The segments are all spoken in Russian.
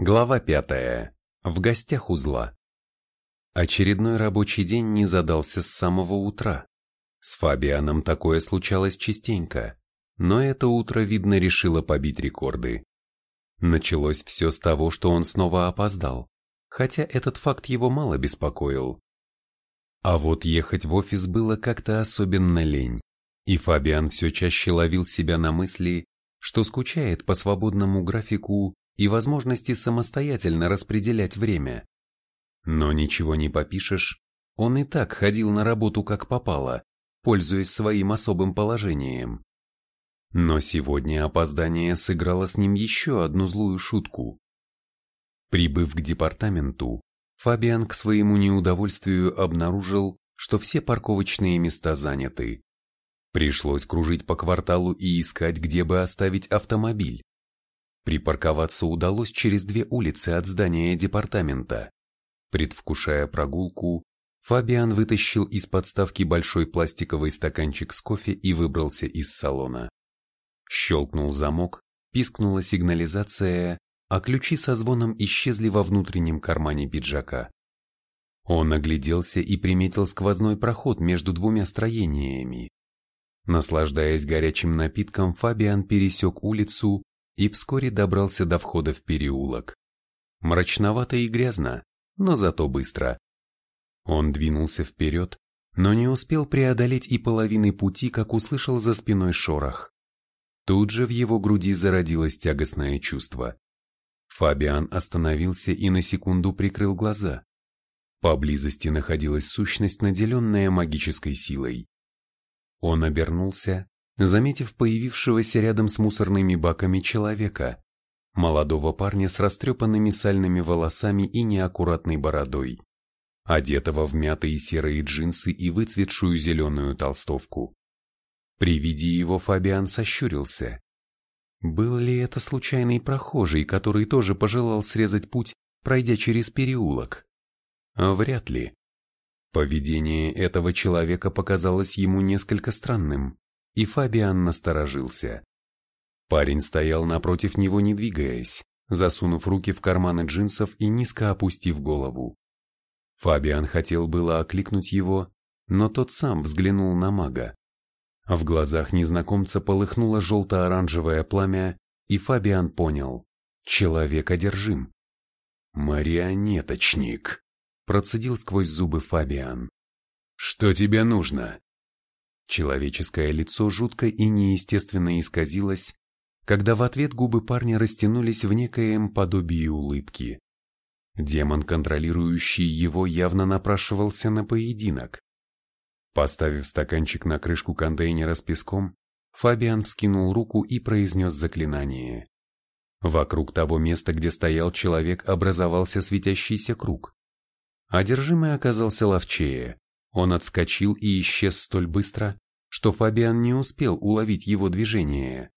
Глава пятая. В гостях узла. Очередной рабочий день не задался с самого утра. С Фабианом такое случалось частенько, но это утро, видно, решило побить рекорды. Началось все с того, что он снова опоздал, хотя этот факт его мало беспокоил. А вот ехать в офис было как-то особенно лень, и Фабиан все чаще ловил себя на мысли, что скучает по свободному графику и возможности самостоятельно распределять время. Но ничего не попишешь, он и так ходил на работу как попало, пользуясь своим особым положением. Но сегодня опоздание сыграло с ним еще одну злую шутку. Прибыв к департаменту, Фабиан к своему неудовольствию обнаружил, что все парковочные места заняты. Пришлось кружить по кварталу и искать, где бы оставить автомобиль. Припарковаться удалось через две улицы от здания департамента. Предвкушая прогулку, Фабиан вытащил из подставки большой пластиковый стаканчик с кофе и выбрался из салона. Щелкнул замок, пискнула сигнализация, а ключи со звоном исчезли во внутреннем кармане пиджака. Он огляделся и приметил сквозной проход между двумя строениями. Наслаждаясь горячим напитком, Фабиан пересек улицу и вскоре добрался до входа в переулок. Мрачновато и грязно, но зато быстро. Он двинулся вперед, но не успел преодолеть и половины пути, как услышал за спиной шорох. Тут же в его груди зародилось тягостное чувство. Фабиан остановился и на секунду прикрыл глаза. Поблизости находилась сущность, наделенная магической силой. Он обернулся заметив появившегося рядом с мусорными баками человека, молодого парня с растрепанными сальными волосами и неаккуратной бородой, одетого в мятые серые джинсы и выцветшую зеленую толстовку. При виде его Фабиан сощурился. Был ли это случайный прохожий, который тоже пожелал срезать путь, пройдя через переулок? Вряд ли. Поведение этого человека показалось ему несколько странным и Фабиан насторожился. Парень стоял напротив него, не двигаясь, засунув руки в карманы джинсов и низко опустив голову. Фабиан хотел было окликнуть его, но тот сам взглянул на мага. В глазах незнакомца полыхнуло желто-оранжевое пламя, и Фабиан понял – человек одержим. «Марионеточник», – процедил сквозь зубы Фабиан. «Что тебе нужно?» Человеческое лицо жутко и неестественно исказилось, когда в ответ губы парня растянулись в некоем подобии улыбки. Демон, контролирующий его, явно напрашивался на поединок. Поставив стаканчик на крышку контейнера с песком, Фабиан вскинул руку и произнес заклинание. Вокруг того места, где стоял человек, образовался светящийся круг. Одержимый оказался ловчее. Он отскочил и исчез столь быстро, что Фабиан не успел уловить его движение.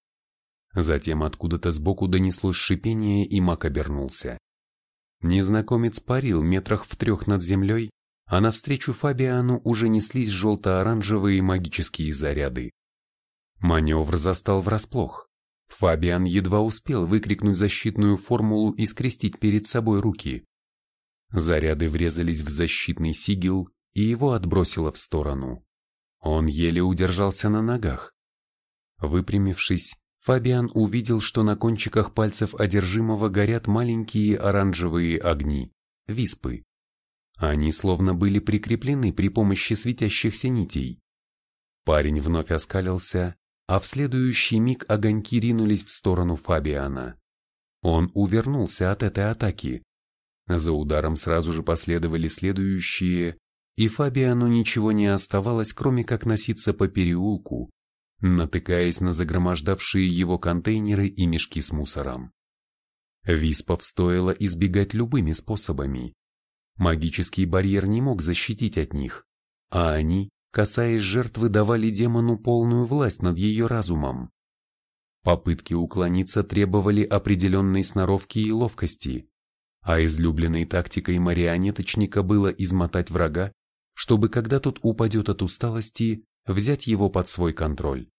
Затем откуда-то сбоку донеслось шипение, и маг обернулся. Незнакомец парил метрах в трех над землей, а навстречу Фабиану уже неслись желто-оранжевые магические заряды. Маневр застал врасплох. Фабиан едва успел выкрикнуть защитную формулу и скрестить перед собой руки. Заряды врезались в защитный сигил, и его отбросило в сторону. Он еле удержался на ногах. Выпрямившись, Фабиан увидел, что на кончиках пальцев одержимого горят маленькие оранжевые огни, виспы. Они словно были прикреплены при помощи светящихся нитей. Парень вновь оскалился, а в следующий миг огоньки ринулись в сторону Фабиана. Он увернулся от этой атаки. За ударом сразу же последовали следующие, и Фабиану ничего не оставалось, кроме как носиться по переулку, натыкаясь на загромождавшие его контейнеры и мешки с мусором. Виспов стоило избегать любыми способами. Магический барьер не мог защитить от них, а они, касаясь жертвы, давали демону полную власть над ее разумом. Попытки уклониться требовали определенной сноровки и ловкости, а излюбленной тактикой марионеточника было измотать врага чтобы когда тот упадет от усталости, взять его под свой контроль.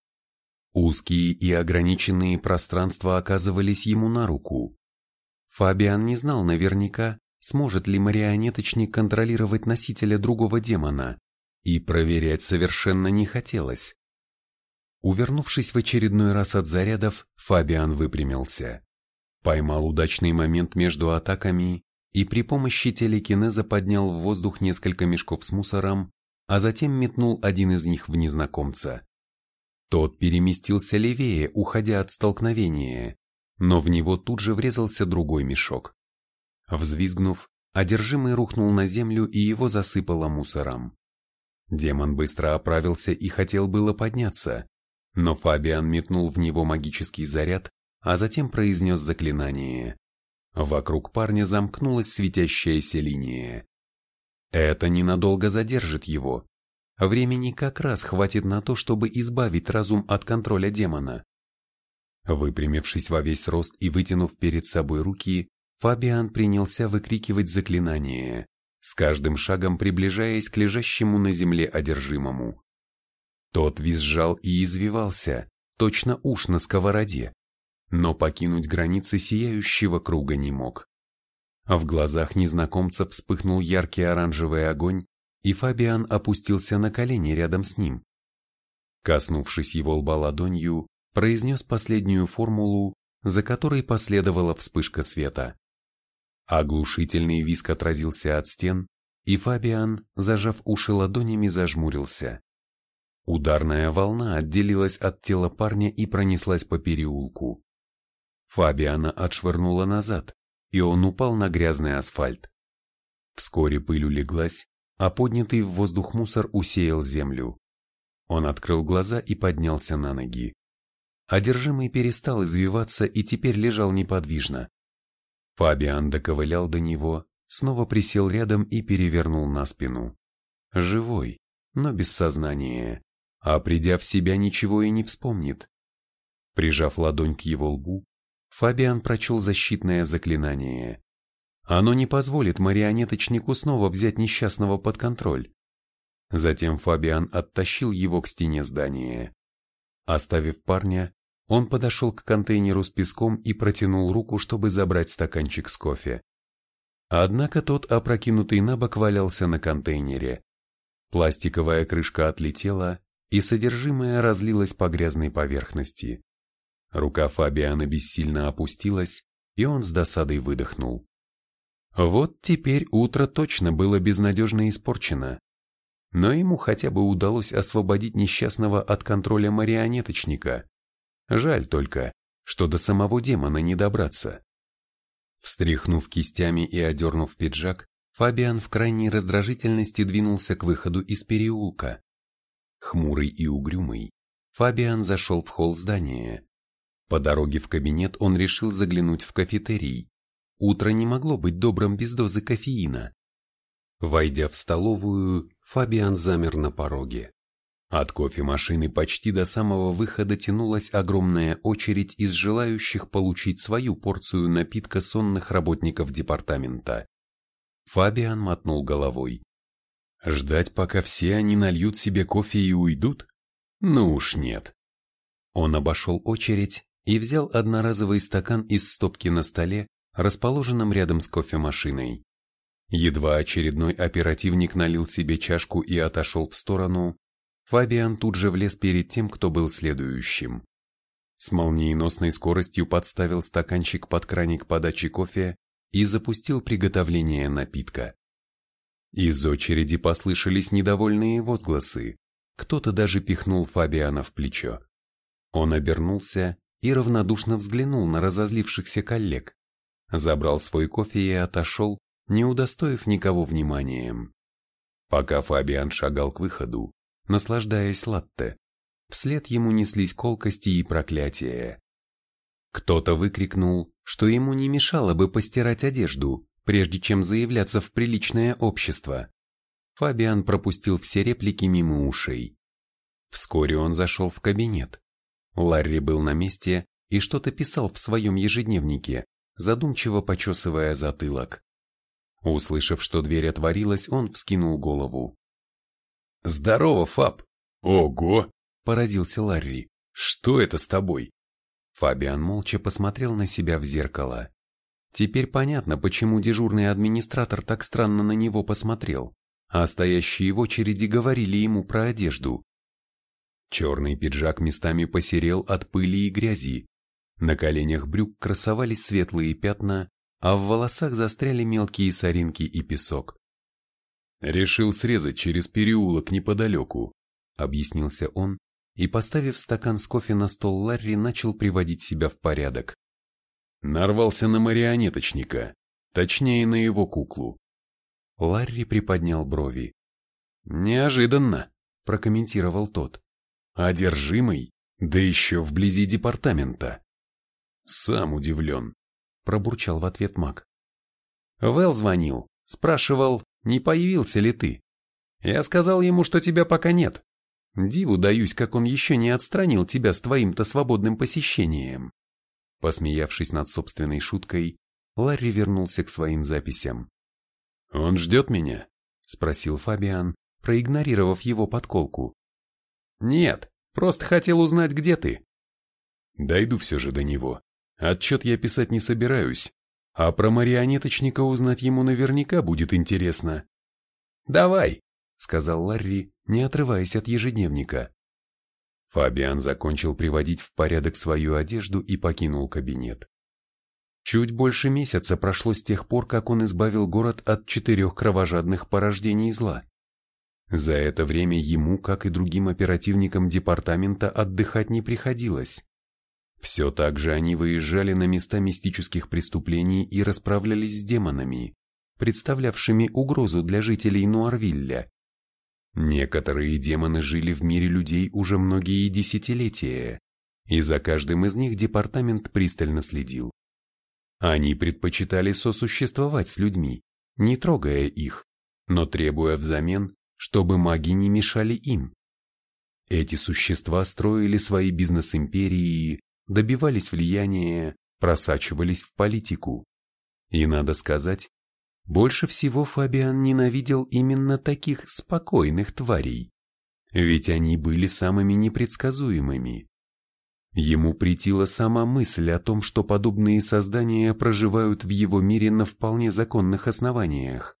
Узкие и ограниченные пространства оказывались ему на руку. Фабиан не знал наверняка, сможет ли марионеточник контролировать носителя другого демона, и проверять совершенно не хотелось. Увернувшись в очередной раз от зарядов, Фабиан выпрямился. Поймал удачный момент между атаками и при помощи телекинеза поднял в воздух несколько мешков с мусором, а затем метнул один из них в незнакомца. Тот переместился левее, уходя от столкновения, но в него тут же врезался другой мешок. Взвизгнув, одержимый рухнул на землю и его засыпало мусором. Демон быстро оправился и хотел было подняться, но Фабиан метнул в него магический заряд, а затем произнес заклинание. Вокруг парня замкнулась светящаяся линия. Это ненадолго задержит его. Времени как раз хватит на то, чтобы избавить разум от контроля демона. Выпрямившись во весь рост и вытянув перед собой руки, Фабиан принялся выкрикивать заклинание, с каждым шагом приближаясь к лежащему на земле одержимому. Тот визжал и извивался, точно уж на сковороде, но покинуть границы сияющего круга не мог. В глазах незнакомца вспыхнул яркий оранжевый огонь, и Фабиан опустился на колени рядом с ним. Коснувшись его лба ладонью, произнес последнюю формулу, за которой последовала вспышка света. Оглушительный виск отразился от стен, и Фабиан, зажав уши ладонями, зажмурился. Ударная волна отделилась от тела парня и пронеслась по переулку. Фабиана отшвырнула назад, и он упал на грязный асфальт. Вскоре пыль улеглась, а поднятый в воздух мусор усеял землю. Он открыл глаза и поднялся на ноги. Одержимый перестал извиваться и теперь лежал неподвижно. Фабиан доковылял до него, снова присел рядом и перевернул на спину. Живой, но без сознания, а придя в себя ничего и не вспомнит. Прижав ладонь к его лбу, Фабиан прочел защитное заклинание. Оно не позволит марионеточнику снова взять несчастного под контроль. Затем Фабиан оттащил его к стене здания. Оставив парня, он подошел к контейнеру с песком и протянул руку, чтобы забрать стаканчик с кофе. Однако тот, опрокинутый на бок, валялся на контейнере. Пластиковая крышка отлетела, и содержимое разлилось по грязной поверхности. Рука Фабиана бессильно опустилась, и он с досадой выдохнул. Вот теперь утро точно было безнадежно испорчено но ему хотя бы удалось освободить несчастного от контроля марионеточника. Жаль только, что до самого демона не добраться. Встряхнув кистями и одернув пиджак, Фабиан в крайней раздражительности двинулся к выходу из переулка. Хмурый и угрюмый, Фабиан зашел в холл здания. По дороге в кабинет он решил заглянуть в кафетерий. Утро не могло быть добрым без дозы кофеина. Войдя в столовую, Фабиан замер на пороге. От кофемашины почти до самого выхода тянулась огромная очередь из желающих получить свою порцию напитка сонных работников департамента. Фабиан мотнул головой. Ждать, пока все они нальют себе кофе и уйдут? Ну уж нет. Он обошел очередь и взял одноразовый стакан из стопки на столе, расположенном рядом с кофемашиной. Едва очередной оперативник налил себе чашку и отошел в сторону, Фабиан тут же влез перед тем, кто был следующим. С молниеносной скоростью подставил стаканчик под краник подачи кофе и запустил приготовление напитка. Из очереди послышались недовольные возгласы, кто-то даже пихнул Фабиана в плечо. Он обернулся и равнодушно взглянул на разозлившихся коллег, забрал свой кофе и отошел, не удостоив никого вниманием. Пока Фабиан шагал к выходу, наслаждаясь латте, вслед ему неслись колкости и проклятия. Кто-то выкрикнул, что ему не мешало бы постирать одежду, прежде чем заявляться в приличное общество. Фабиан пропустил все реплики мимо ушей. Вскоре он зашел в кабинет. Ларри был на месте и что-то писал в своем ежедневнике, задумчиво почесывая затылок. Услышав, что дверь отворилась, он вскинул голову. «Здорово, Фаб!» «Ого!» – поразился Ларри. «Что это с тобой?» Фабиан молча посмотрел на себя в зеркало. Теперь понятно, почему дежурный администратор так странно на него посмотрел, а стоящие в очереди говорили ему про одежду. Черный пиджак местами посерел от пыли и грязи. На коленях брюк красовались светлые пятна, а в волосах застряли мелкие соринки и песок. «Решил срезать через переулок неподалеку», — объяснился он, и, поставив стакан с кофе на стол Ларри, начал приводить себя в порядок. Нарвался на марионеточника, точнее на его куклу. Ларри приподнял брови. «Неожиданно», — прокомментировал тот. «Одержимый, да еще вблизи департамента». «Сам удивлен», — пробурчал в ответ маг. Вэл звонил, спрашивал, не появился ли ты. Я сказал ему, что тебя пока нет. Диву даюсь, как он еще не отстранил тебя с твоим-то свободным посещением. Посмеявшись над собственной шуткой, Ларри вернулся к своим записям. «Он ждет меня?» — спросил Фабиан, проигнорировав его подколку. «Нет, просто хотел узнать, где ты». «Дойду все же до него. Отчет я писать не собираюсь, а про марионеточника узнать ему наверняка будет интересно. «Давай», — сказал Ларри, не отрываясь от ежедневника. Фабиан закончил приводить в порядок свою одежду и покинул кабинет. Чуть больше месяца прошло с тех пор, как он избавил город от четырех кровожадных порождений зла. За это время ему, как и другим оперативникам департамента, отдыхать не приходилось. Все так же они выезжали на места мистических преступлений и расправлялись с демонами, представлявшими угрозу для жителей Нуарвилля. Некоторые демоны жили в мире людей уже многие десятилетия, и за каждым из них департамент пристально следил. Они предпочитали сосуществовать с людьми, не трогая их, но требуя взамен, чтобы маги не мешали им. Эти существа строили свои бизнес-империи, добивались влияния, просачивались в политику. И надо сказать, больше всего Фабиан ненавидел именно таких спокойных тварей, ведь они были самыми непредсказуемыми. Ему претила сама мысль о том, что подобные создания проживают в его мире на вполне законных основаниях.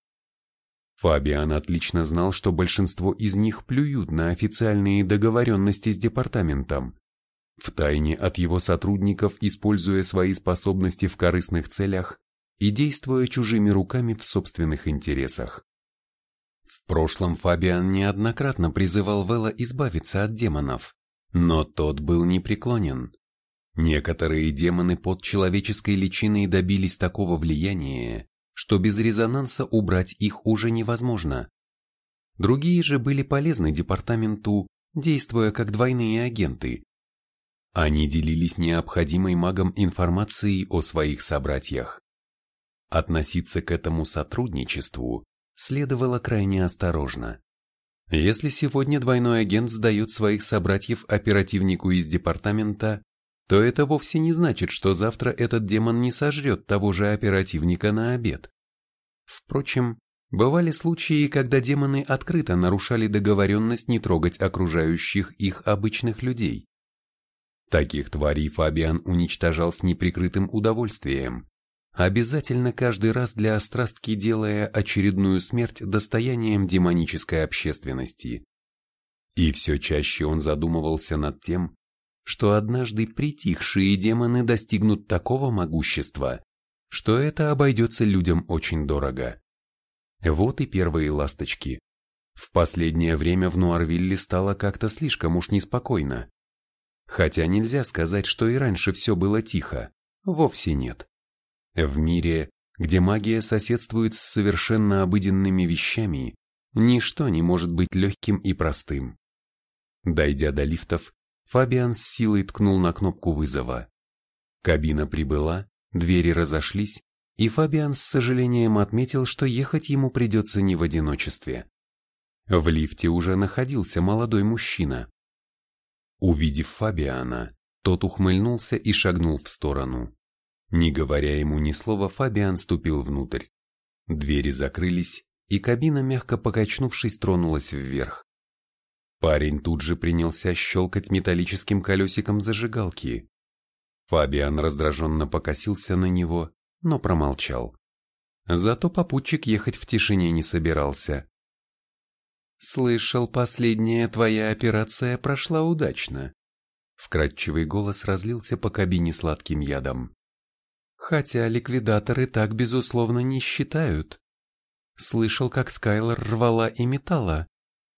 Фабиан отлично знал, что большинство из них плюют на официальные договоренности с департаментом, втайне от его сотрудников, используя свои способности в корыстных целях и действуя чужими руками в собственных интересах. В прошлом Фабиан неоднократно призывал Вела избавиться от демонов, но тот был непреклонен. Некоторые демоны под человеческой личиной добились такого влияния, что без резонанса убрать их уже невозможно. Другие же были полезны департаменту, действуя как двойные агенты, они делились необходимой магам информацией о своих собратьях. Относиться к этому сотрудничеству следовало крайне осторожно. Если сегодня двойной агент сдает своих собратьев оперативнику из департамента, то это вовсе не значит, что завтра этот демон не сожрет того же оперативника на обед. Впрочем, бывали случаи, когда демоны открыто нарушали договоренность не трогать окружающих их обычных людей. Таких тварей Фабиан уничтожал с неприкрытым удовольствием, обязательно каждый раз для острастки делая очередную смерть достоянием демонической общественности. И все чаще он задумывался над тем, что однажды притихшие демоны достигнут такого могущества, что это обойдется людям очень дорого. Вот и первые ласточки. В последнее время в Нуарвилле стало как-то слишком уж неспокойно. Хотя нельзя сказать, что и раньше все было тихо, вовсе нет. В мире, где магия соседствует с совершенно обыденными вещами, ничто не может быть легким и простым. Дойдя до лифтов, Фабиан с силой ткнул на кнопку вызова. Кабина прибыла, двери разошлись, и Фабиан с сожалением отметил, что ехать ему придется не в одиночестве. В лифте уже находился молодой мужчина. Увидев Фабиана, тот ухмыльнулся и шагнул в сторону. Не говоря ему ни слова, Фабиан ступил внутрь. Двери закрылись, и кабина, мягко покачнувшись, тронулась вверх. Парень тут же принялся щелкать металлическим колесиком зажигалки. Фабиан раздраженно покосился на него, но промолчал. Зато попутчик ехать в тишине не собирался. «Слышал, последняя твоя операция прошла удачно». Вкрадчивый голос разлился по кабине сладким ядом. «Хотя ликвидаторы так, безусловно, не считают. Слышал, как Скайлор рвала и металла.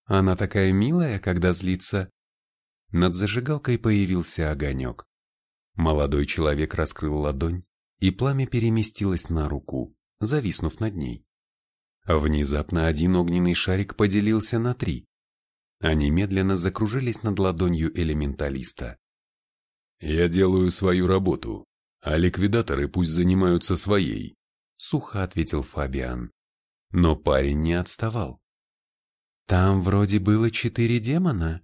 Она такая милая, когда злится». Над зажигалкой появился огонек. Молодой человек раскрыл ладонь, и пламя переместилось на руку, зависнув над ней. Внезапно один огненный шарик поделился на три. Они медленно закружились над ладонью элементалиста. «Я делаю свою работу, а ликвидаторы пусть занимаются своей», — сухо ответил Фабиан. Но парень не отставал. «Там вроде было четыре демона.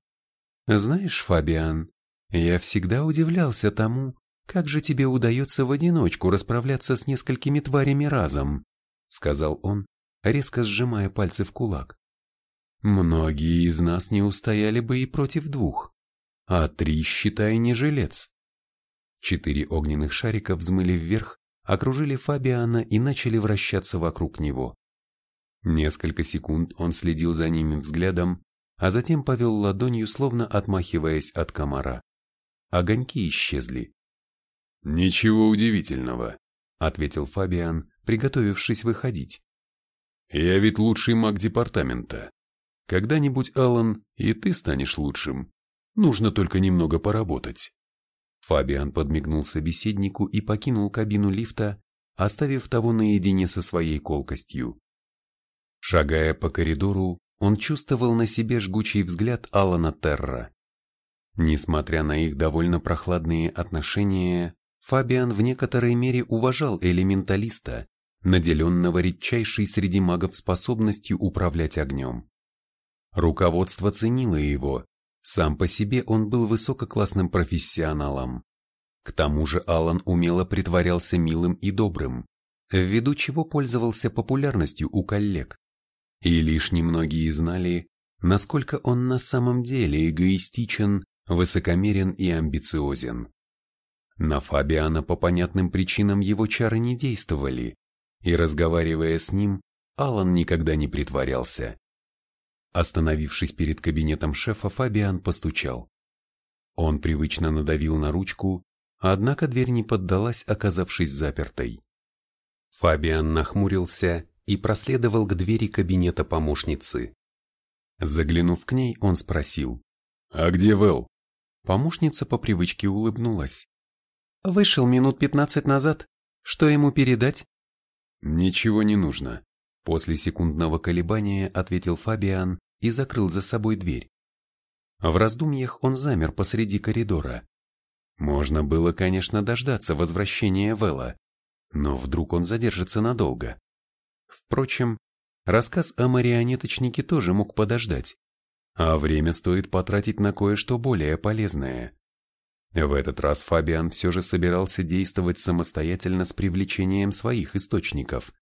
Знаешь, Фабиан, я всегда удивлялся тому, как же тебе удается в одиночку расправляться с несколькими тварями разом», — сказал он, резко сжимая пальцы в кулак. Многие из нас не устояли бы и против двух, а три, считай, не жилец. Четыре огненных шарика взмыли вверх, окружили Фабиана и начали вращаться вокруг него. Несколько секунд он следил за ними взглядом, а затем повел ладонью, словно отмахиваясь от комара. Огоньки исчезли. «Ничего удивительного», — ответил Фабиан, приготовившись выходить. Я ведь лучший маг департамента. Когда-нибудь, Алан, и ты станешь лучшим. Нужно только немного поработать. Фабиан подмигнул собеседнику и покинул кабину лифта, оставив того наедине со своей колкостью. Шагая по коридору, он чувствовал на себе жгучий взгляд Алана Терра. Несмотря на их довольно прохладные отношения, Фабиан в некоторой мере уважал элементалиста, наделенного редчайшей среди магов способностью управлять огнем. Руководство ценило его, сам по себе он был высококлассным профессионалом. К тому же Алан умело притворялся милым и добрым, ввиду чего пользовался популярностью у коллег. И лишь немногие знали, насколько он на самом деле эгоистичен, высокомерен и амбициозен. На Фабиана по понятным причинам его чары не действовали, и разговаривая с ним, Алан никогда не притворялся. Остановившись перед кабинетом шефа, Фабиан постучал. Он привычно надавил на ручку, однако дверь не поддалась, оказавшись запертой. Фабиан нахмурился и проследовал к двери кабинета помощницы. Заглянув к ней, он спросил. «А где Вэл?» Помощница по привычке улыбнулась. «Вышел минут пятнадцать назад. Что ему передать?» «Ничего не нужно», — после секундного колебания ответил Фабиан и закрыл за собой дверь. В раздумьях он замер посреди коридора. Можно было, конечно, дождаться возвращения Вэлла, но вдруг он задержится надолго. Впрочем, рассказ о марионеточнике тоже мог подождать, а время стоит потратить на кое-что более полезное. В этот раз Фабиан все же собирался действовать самостоятельно с привлечением своих источников.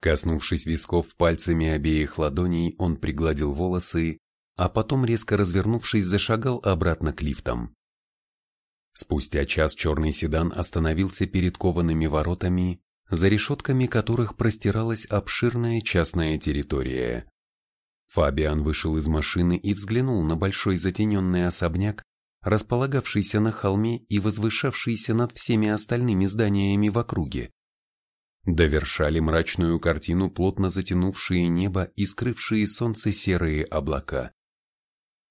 Коснувшись висков пальцами обеих ладоней, он пригладил волосы, а потом, резко развернувшись, зашагал обратно к лифтам. Спустя час черный седан остановился перед коваными воротами, за решетками которых простиралась обширная частная территория. Фабиан вышел из машины и взглянул на большой затененный особняк, располагавшийся на холме и возвышавшийся над всеми остальными зданиями в округе. Довершали мрачную картину плотно затянувшие небо и скрывшие солнце серые облака.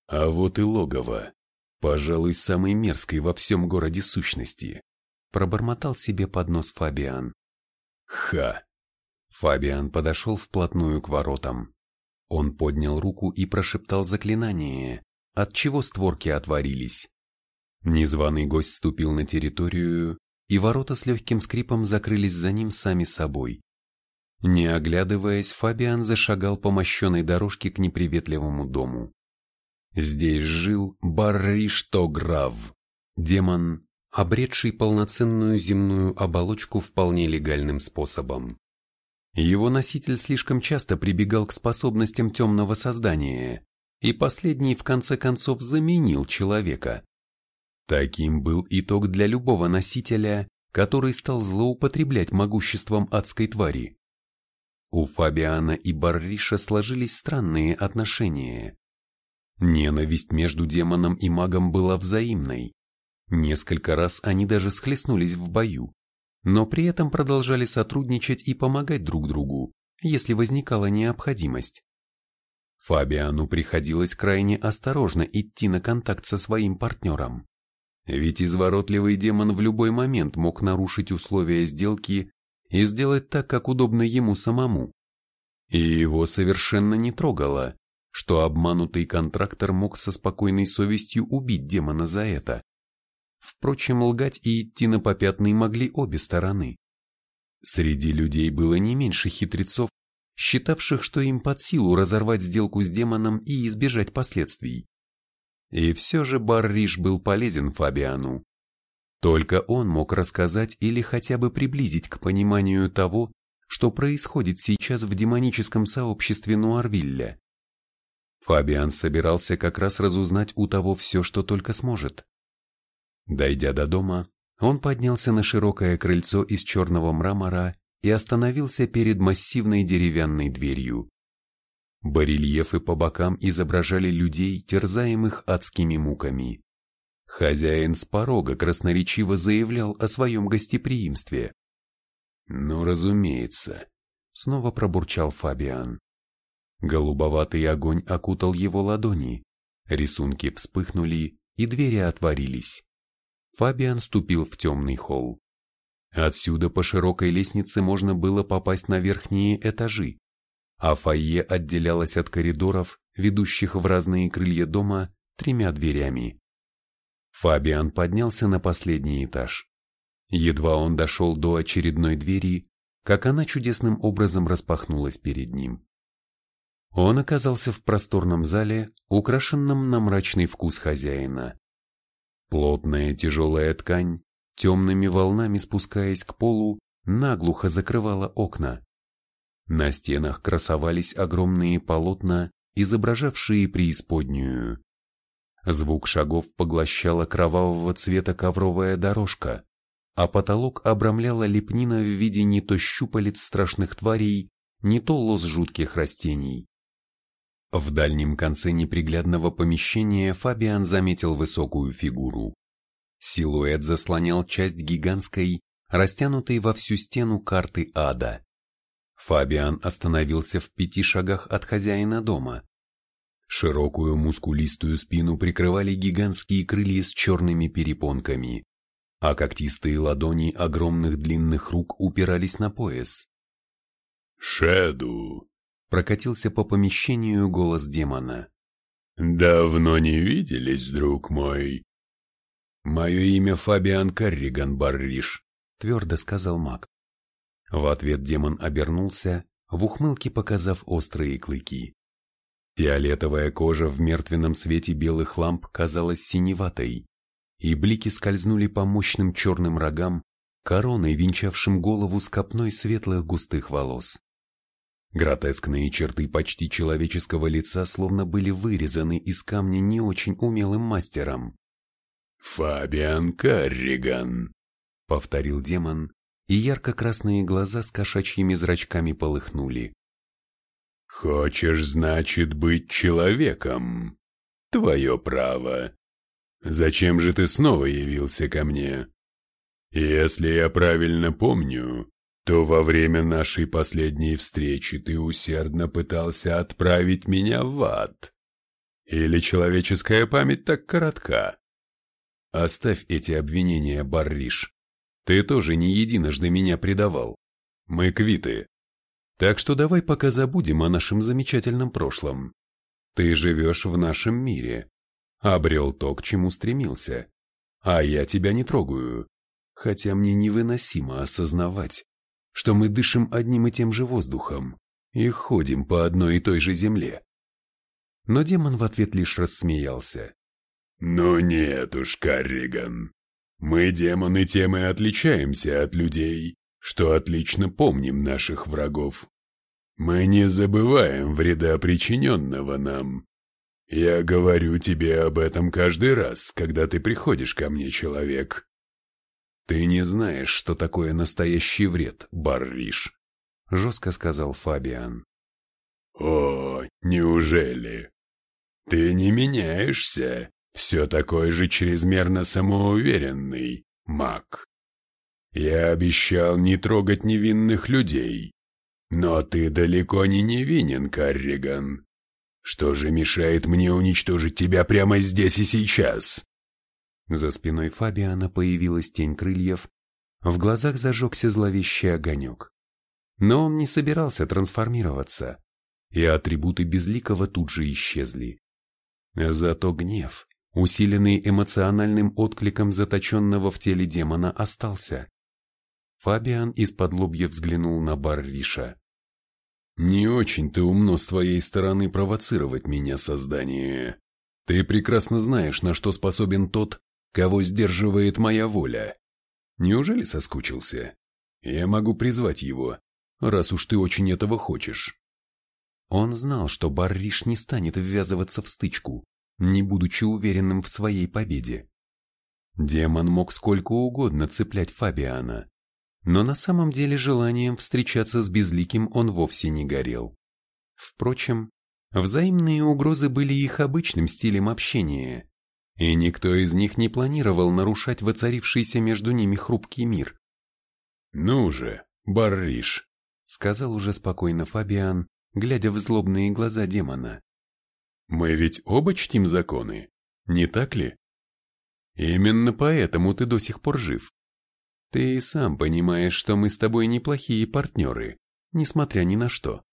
А вот и логово, пожалуй, самой мерзкой во всем городе сущности, пробормотал себе под нос Фабиан. Ха! Фабиан подошел вплотную к воротам. Он поднял руку и прошептал заклинание, отчего створки отворились. Незваный гость ступил на территорию, и ворота с легким скрипом закрылись за ним сами собой. Не оглядываясь, Фабиан зашагал по мощенной дорожке к неприветливому дому. Здесь жил Барриштограв, демон, обретший полноценную земную оболочку вполне легальным способом. Его носитель слишком часто прибегал к способностям темного создания, и последний в конце концов заменил человека. Таким был итог для любого носителя, который стал злоупотреблять могуществом адской твари. У Фабиана и Барриша сложились странные отношения. Ненависть между демоном и магом была взаимной. Несколько раз они даже схлестнулись в бою, но при этом продолжали сотрудничать и помогать друг другу, если возникала необходимость. Фабиану приходилось крайне осторожно идти на контакт со своим партнером. Ведь изворотливый демон в любой момент мог нарушить условия сделки и сделать так, как удобно ему самому. И его совершенно не трогало, что обманутый контрактор мог со спокойной совестью убить демона за это. Впрочем, лгать и идти на попятный могли обе стороны. Среди людей было не меньше хитрецов, считавших, что им под силу разорвать сделку с демоном и избежать последствий. И все же Барриш был полезен Фабиану. Только он мог рассказать или хотя бы приблизить к пониманию того, что происходит сейчас в демоническом сообществе Нуарвилля. Фабиан собирался как раз разузнать у того все, что только сможет. Дойдя до дома, он поднялся на широкое крыльцо из черного мрамора и остановился перед массивной деревянной дверью. Барельефы по бокам изображали людей, терзаемых адскими муками. Хозяин с порога красноречиво заявлял о своем гостеприимстве. «Ну, разумеется», — снова пробурчал Фабиан. Голубоватый огонь окутал его ладони, рисунки вспыхнули, и двери отворились. Фабиан ступил в темный холл. Отсюда по широкой лестнице можно было попасть на верхние этажи, а фойе отделялось от коридоров, ведущих в разные крылья дома, тремя дверями. Фабиан поднялся на последний этаж. Едва он дошел до очередной двери, как она чудесным образом распахнулась перед ним. Он оказался в просторном зале, украшенном на мрачный вкус хозяина. Плотная тяжелая ткань, темными волнами спускаясь к полу, наглухо закрывала окна. На стенах красовались огромные полотна, изображавшие преисподнюю. Звук шагов поглощала кровавого цвета ковровая дорожка, а потолок обрамляла лепнина в виде не то щупалец страшных тварей, не то лоз жутких растений. В дальнем конце неприглядного помещения Фабиан заметил высокую фигуру. Силуэт заслонял часть гигантской, растянутой во всю стену карты ада. Фабиан остановился в пяти шагах от хозяина дома. Широкую мускулистую спину прикрывали гигантские крылья с черными перепонками, а когтистые ладони огромных длинных рук упирались на пояс. «Шеду!» — прокатился по помещению голос демона. «Давно не виделись, друг мой». «Мое имя Фабиан Карриган Барриш», — твердо сказал маг. В ответ демон обернулся, в ухмылке показав острые клыки. Фиолетовая кожа в мертвенном свете белых ламп казалась синеватой, и блики скользнули по мощным черным рогам, короной, венчавшим голову с копной светлых густых волос. Гротескные черты почти человеческого лица словно были вырезаны из камня не очень умелым мастером. «Фабиан Карриган», — повторил демон, и ярко-красные глаза с кошачьими зрачками полыхнули. «Хочешь, значит, быть человеком? Твое право. Зачем же ты снова явился ко мне? Если я правильно помню, то во время нашей последней встречи ты усердно пытался отправить меня в ад. Или человеческая память так коротка? Оставь эти обвинения, Барриш. Ты тоже не единожды меня предавал. Мы квиты. Так что давай пока забудем о нашем замечательном прошлом. Ты живешь в нашем мире. Обрел то, к чему стремился. А я тебя не трогаю. Хотя мне невыносимо осознавать, что мы дышим одним и тем же воздухом и ходим по одной и той же земле. Но демон в ответ лишь рассмеялся. «Ну нет уж, Карриган, мы, демоны, тем и отличаемся от людей, что отлично помним наших врагов. Мы не забываем вреда, причиненного нам. Я говорю тебе об этом каждый раз, когда ты приходишь ко мне, человек. «Ты не знаешь, что такое настоящий вред, Барриш», — жестко сказал Фабиан. «О, неужели? Ты не меняешься, все такой же чрезмерно самоуверенный, маг. Я обещал не трогать невинных людей, но ты далеко не невинен, Карриган. Что же мешает мне уничтожить тебя прямо здесь и сейчас?» За спиной Фабиана появилась тень крыльев, в глазах зажегся зловещий огонек. Но он не собирался трансформироваться, и атрибуты Безликого тут же исчезли. Зато гнев, усиленный эмоциональным откликом заточенного в теле демона, остался. Фабиан из-под лобья взглянул на Барриша. «Не очень-то умно с твоей стороны провоцировать меня, создание. Ты прекрасно знаешь, на что способен тот, кого сдерживает моя воля. Неужели соскучился? Я могу призвать его, раз уж ты очень этого хочешь. Он знал, что Барриш не станет ввязываться в стычку, не будучи уверенным в своей победе. Демон мог сколько угодно цеплять Фабиана, но на самом деле желанием встречаться с Безликим он вовсе не горел. Впрочем, взаимные угрозы были их обычным стилем общения, и никто из них не планировал нарушать воцарившийся между ними хрупкий мир. «Ну же, Барриш», — сказал уже спокойно Фабиан, глядя в злобные глаза демона. «Мы ведь оба чтим законы, не так ли? Именно поэтому ты до сих пор жив. Ты и сам понимаешь, что мы с тобой неплохие партнеры, несмотря ни на что.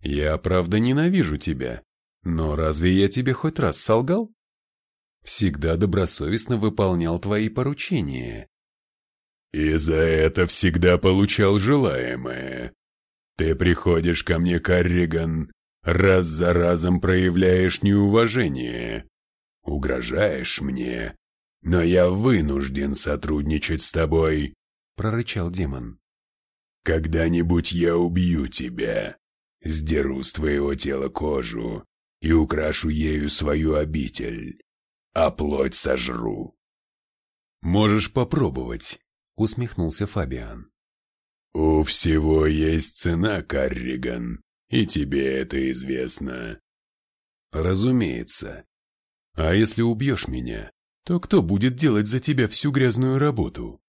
Я, правда, ненавижу тебя, но разве я тебе хоть раз солгал?» Всегда добросовестно выполнял твои поручения. И за это всегда получал желаемое. Ты приходишь ко мне, Карриган, раз за разом проявляешь неуважение, угрожаешь мне, но я вынужден сотрудничать с тобой, прорычал демон. Когда-нибудь я убью тебя, сдеру с твоего тела кожу и украшу ею свою обитель а плоть сожру. Можешь попробовать, усмехнулся Фабиан. У всего есть цена, Карриган, и тебе это известно. Разумеется. А если убьешь меня, то кто будет делать за тебя всю грязную работу?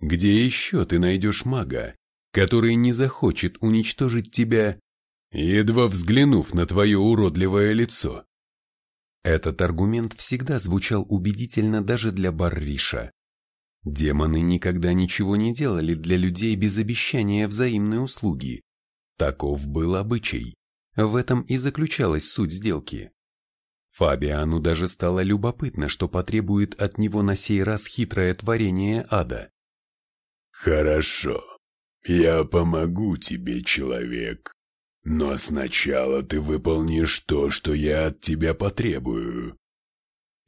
Где еще ты найдешь мага, который не захочет уничтожить тебя, едва взглянув на твое уродливое лицо? Этот аргумент всегда звучал убедительно даже для Барриша. Демоны никогда ничего не делали для людей без обещания взаимной услуги. Таков был обычай. В этом и заключалась суть сделки. Фабиану даже стало любопытно, что потребует от него на сей раз хитрое творение ада. «Хорошо, я помогу тебе, человек», но сначала ты выполнишь то, что я от тебя потребую.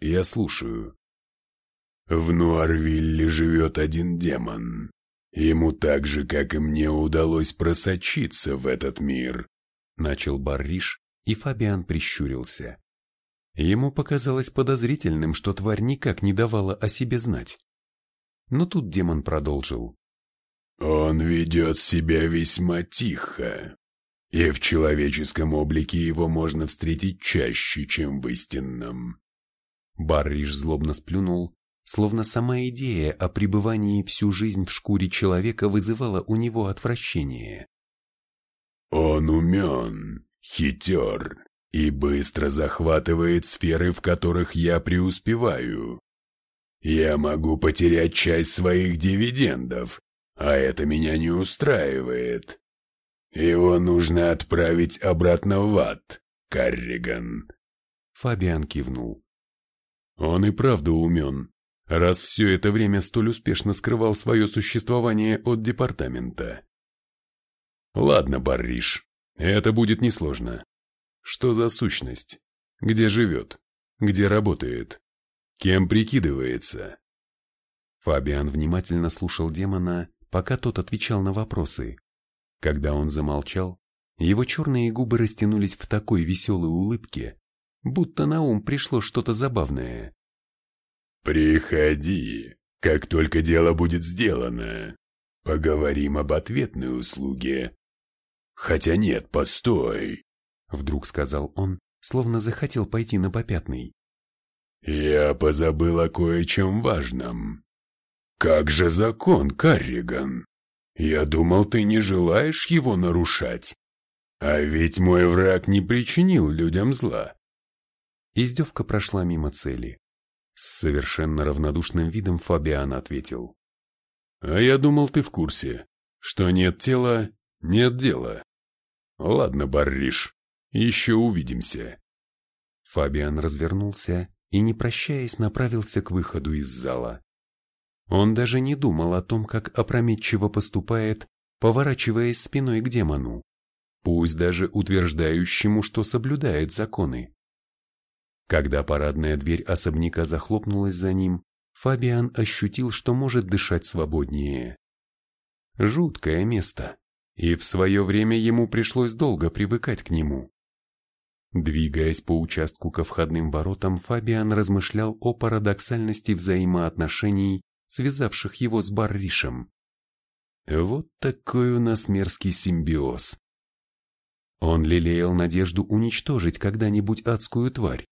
Я слушаю. В Нуарвилле живет один демон. Ему так же, как и мне, удалось просочиться в этот мир. Начал Барриш, и Фабиан прищурился. Ему показалось подозрительным, что тварь никак не давала о себе знать. Но тут демон продолжил. «Он ведет себя весьма тихо, и в человеческом облике его можно встретить чаще, чем в истинном. Барриш злобно сплюнул, словно сама идея о пребывании всю жизнь в шкуре человека вызывала у него отвращение. Он умен, хитер и быстро захватывает сферы, в которых я преуспеваю. Я могу потерять часть своих дивидендов, а это меня не устраивает. «Его нужно отправить обратно в ад, Карриган». Фабиан кивнул. «Он и правда умен, раз все это время столь успешно скрывал свое существование от департамента». «Ладно, Барриш, это будет несложно. Что за сущность? Где живет? Где работает? Кем прикидывается?» Фабиан внимательно слушал демона, пока тот отвечал на вопросы. Когда он замолчал, его черные губы растянулись в такой веселой улыбке, будто на ум пришло что-то забавное. «Приходи, Как только дело будет сделано, поговорим об ответной услуге. Хотя нет, постой, вдруг сказал он, словно захотел пойти на попятный. Я позабыл о кое-чем важном. Как же закон, Карриган? Я думал, ты не желаешь его нарушать. А ведь мой враг не причинил людям зла. Издевка прошла мимо цели. С совершенно равнодушным видом Фабиан ответил. «А я думал, ты в курсе, что нет тела, нет дела. Ладно, Барриш, еще увидимся». Фабиан развернулся и, не прощаясь, направился к выходу из зала. Он даже не думал о том, как опрометчиво поступает, поворачиваясь спиной к демону, пусть даже утверждающему, что соблюдает законы. Когда парадная дверь особняка захлопнулась за ним, Фабиан ощутил, что может дышать свободнее. Жуткое место, и в свое время ему пришлось долго привыкать к нему. Двигаясь по участку ко входным воротам, Фабиан размышлял о парадоксальности взаимоотношений, связавших его с Барришем. Вот такой у нас мерзкий симбиоз. Он лелеял надежду уничтожить когда-нибудь адскую тварь,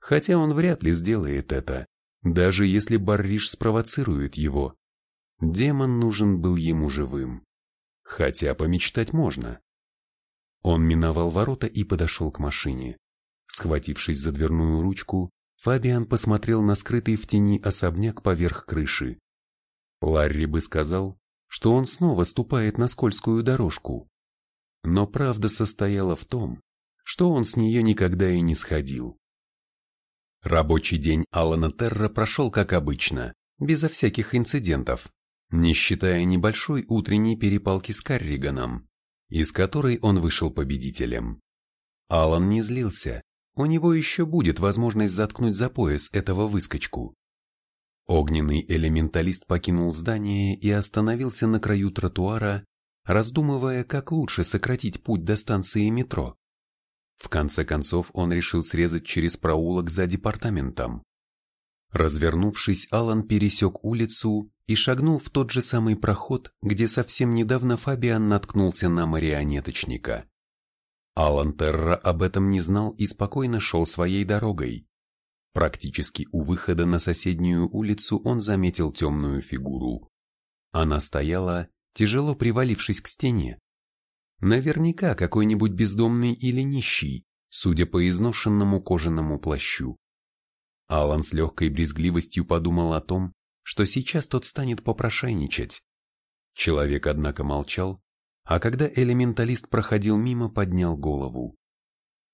хотя он вряд ли сделает это, даже если Барриш спровоцирует его. Демон нужен был ему живым. Хотя помечтать можно. Он миновал ворота и подошел к машине. Схватившись за дверную ручку, Фабиан посмотрел на скрытый в тени особняк поверх крыши. Ларри бы сказал, что он снова ступает на скользкую дорожку. Но правда состояла в том, что он с нее никогда и не сходил. Рабочий день Алана Терра прошел как обычно, безо всяких инцидентов, не считая небольшой утренней перепалки с Карриганом, из которой он вышел победителем. Алан не злился, у него еще будет возможность заткнуть за пояс этого выскочку. Огненный элементалист покинул здание и остановился на краю тротуара, раздумывая, как лучше сократить путь до станции метро. В конце концов он решил срезать через проулок за департаментом. Развернувшись, Алан пересек улицу и шагнул в тот же самый проход, где совсем недавно Фабиан наткнулся на марионеточника. Алан Терра об этом не знал и спокойно шел своей дорогой. Практически у выхода на соседнюю улицу он заметил темную фигуру. Она стояла, тяжело привалившись к стене, Наверняка какой-нибудь бездомный или нищий, судя по изношенному кожаному плащу. Алан с легкой брезгливостью подумал о том, что сейчас тот станет попрошайничать. Человек, однако, молчал, а когда элементалист проходил мимо, поднял голову.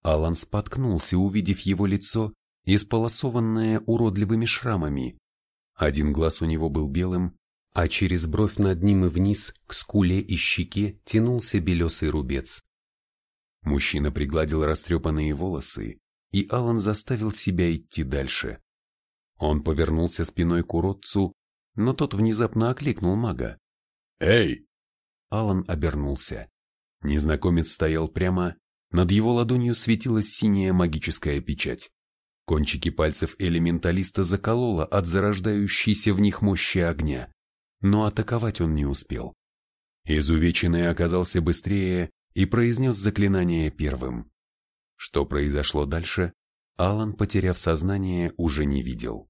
Алан споткнулся, увидев его лицо, исполосованное уродливыми шрамами. Один глаз у него был белым, а через бровь над ним и вниз, к скуле и щеке, тянулся белесый рубец. Мужчина пригладил растрепанные волосы, и Алан заставил себя идти дальше. Он повернулся спиной к уродцу, но тот внезапно окликнул мага. «Эй!» Алан обернулся. Незнакомец стоял прямо, над его ладонью светилась синяя магическая печать. Кончики пальцев элементалиста закололо от зарождающейся в них мощи огня но атаковать он не успел. Изувеченный оказался быстрее и произнес заклинание первым. Что произошло дальше, Алан, потеряв сознание, уже не видел.